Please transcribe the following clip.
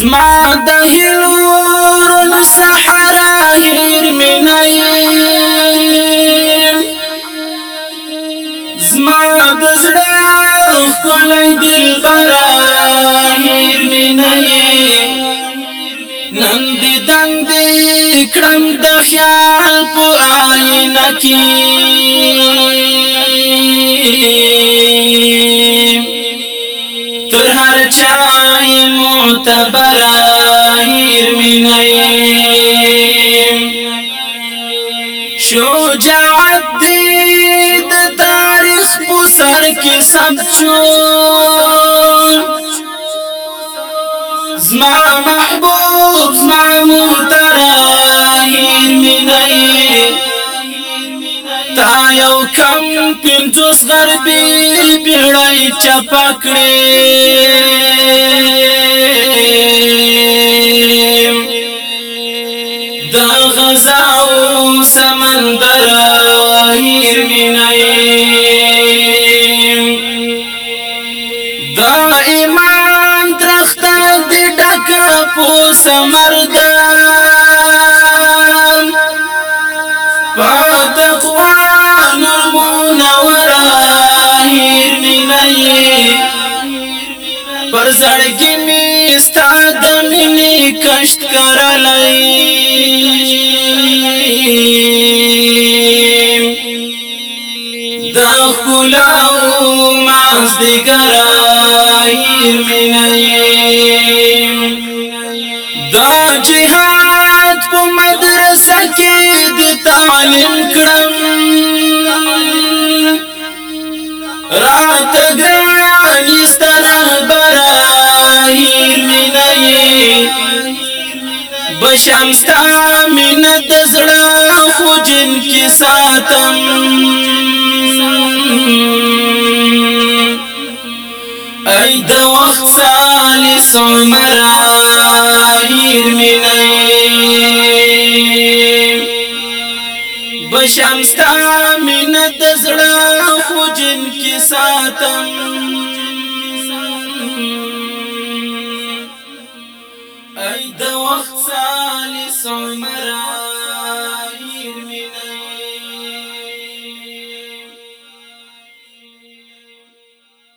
زما د ویلور نه صحرای مینای زما د زړه کولای دلبرای مینای نن دې دند کړم د خیال په آینه کې تر هر چای معتبر هیر مینای شجاعت دې د تاریخ په سر کې ثبت شو زما محبوب زما تا یو کم پنځوس غربي بیړای چپا کړې د غزا او سمندر ایمان درخت دی ډکا پو سمردر زړګي می ستاد مینې کښ کړلای دا خلاو ماز دګرای مینې دا جهاد په مدرسه کې د تعلیم کړم راته ګران بشمستا من دزړه او جن کې ساتم اې د وخت سالس عمر هیر مینې بشمستا من دزړه او جن کې ساتم وخت سالس عمره